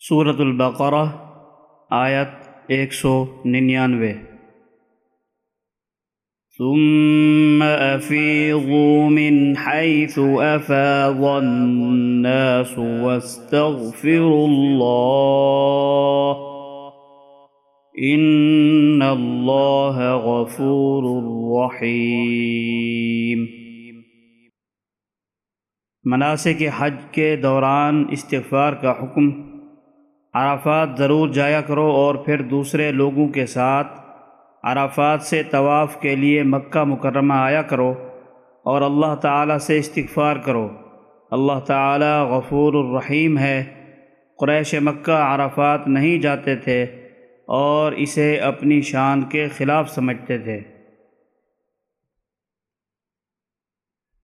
صورت البقرہ آیت ایک سو ننانوے۔ ثم افیضوا من حیث افاض الناس واستغفروا اللہ ان اللہ غفور رحیم مناسک حج کے دوران استغفار کا حکم عرفات ضرور جایا کرو اور پھر دوسرے لوگوں کے ساتھ عرفات سے طواف کے لیے مکہ مکرمہ آیا کرو اور اللہ تعالیٰ سے استغفار کرو۔ اللہ تعالیٰ غفور الرحیم ہے۔ قریش مکہ عرفات نہیں جاتے تھے اور اسے اپنی شان کے خلاف سمجھتے تھے۔